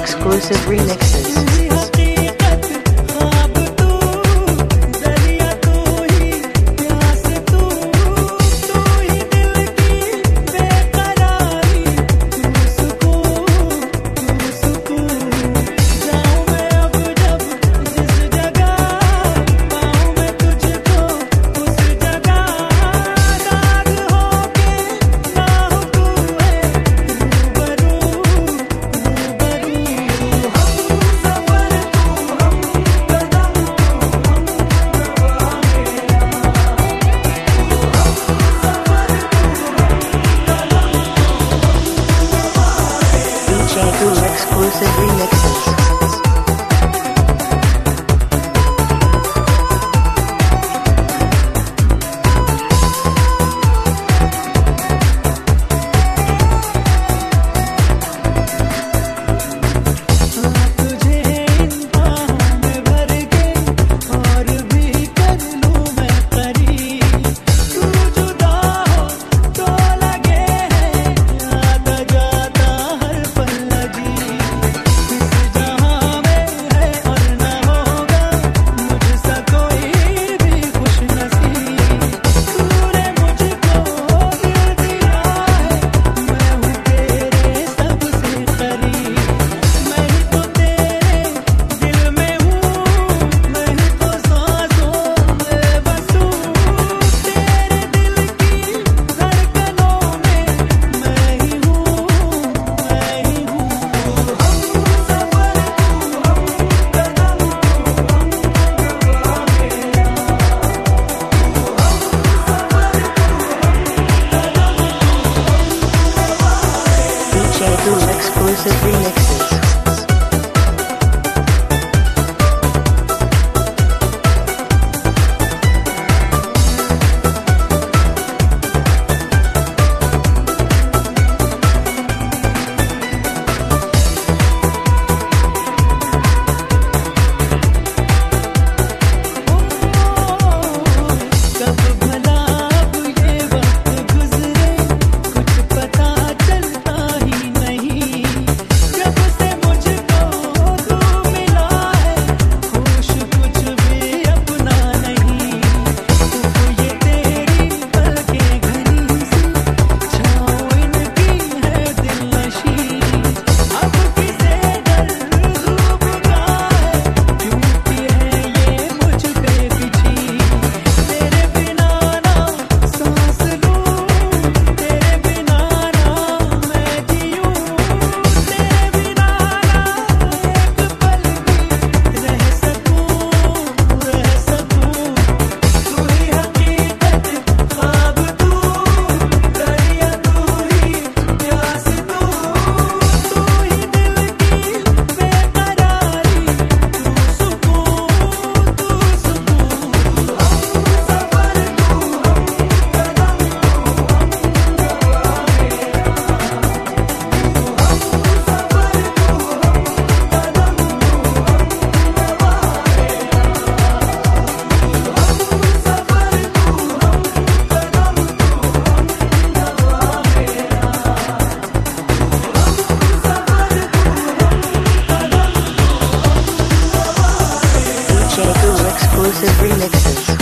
Exclusive remixes. Music Remix. Thank you.